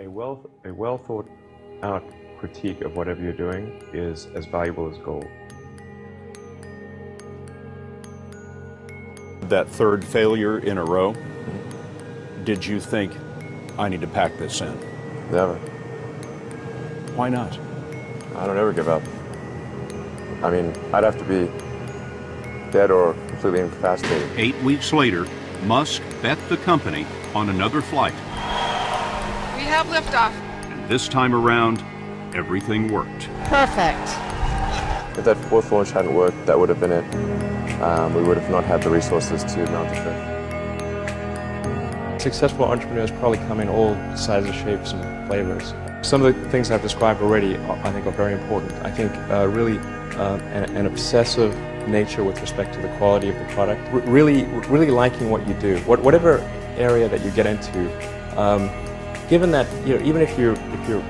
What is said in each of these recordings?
A well, a well thought out critique of whatever you're doing is as valuable as gold. That third failure in a row, did you think, I need to pack this in? Never. Why not? I don't ever give up. I mean, I'd have to be dead or completely incapacitated. Eight weeks later, Musk bet the company on another flight. We have liftoff. And this time around, everything worked. Perfect. If that fourth launch hadn't worked, that would have been it. Um, we would have not had the resources to mount the trip. Successful entrepreneurs probably come in all sizes, shapes, and flavors. Some of the things I've described already, I think, are very important. I think uh, really uh, an, an, obsessive nature with respect to the quality of the product. R really, really liking what you do, what, whatever area that you get into. Um, given that, you know, even if you're if you're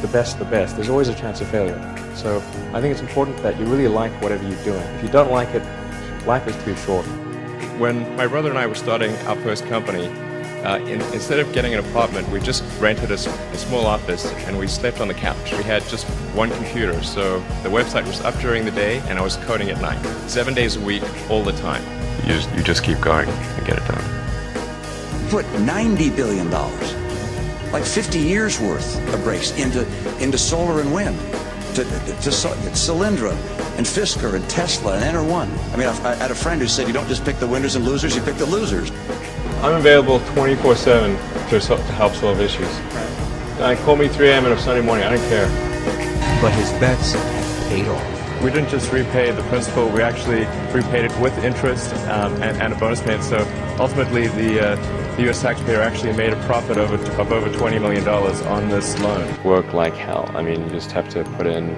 the best, the best, there's always a chance of failure. So I think it's important that you really like whatever you're doing. If you don't like it, life is too short. When my brother and I were starting our first company, uh, in, instead of getting an apartment, we just rented a, a, small office and we slept on the couch. We had just one computer, so the website was up during the day and I was coding at night. Seven days a week, all the time. You just, you just keep going and get it done. Put $90 billion, like 50 years worth of breaks into, into solar and wind, to, to, to Solyndra and Fisker and Tesla and Ener1. I mean, I, I had a friend who said you don't just pick the winners and losers, you pick the losers. I'm available 24-7 to, to help solve issues. Uh, call me 3 a.m. on a Sunday morning, I don't care. But his bets have paid off. We didn't just repay the principal, we actually repaid it with interest um, and, and, a bonus payment. So ultimately, the, uh, the U.S. taxpayer actually made a profit of, of over $20 million on this loan. Work like hell. I mean, you just have to put in,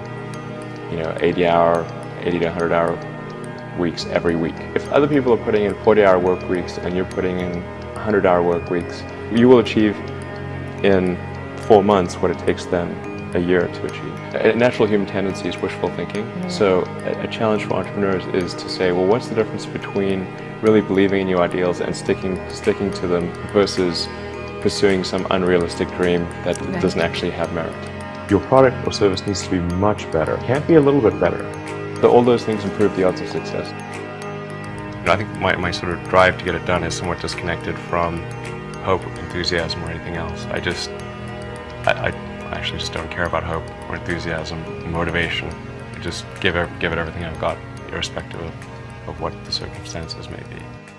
you know, 80 hour, 80 to 100 hour weeks every week. If other people are putting in 40-hour work weeks and you're putting in 100-hour work weeks, you will achieve in four months what it takes them a year to achieve. A natural human tendency is wishful thinking. Mm. So a, challenge for entrepreneurs is to say, well, what's the difference between really believing in your ideals and sticking, sticking to them versus pursuing some unrealistic dream that right. doesn't actually have merit? Your product or service needs to be much better. Can't be a little bit better. So all those things improve the odds of success. You know, I think my, my sort of drive to get it done is somewhat disconnected from hope, enthusiasm, or anything else. I just, I, I actually just don't care about hope or enthusiasm, or motivation. I just give, give it everything I've got, irrespective of, of what the circumstances may be.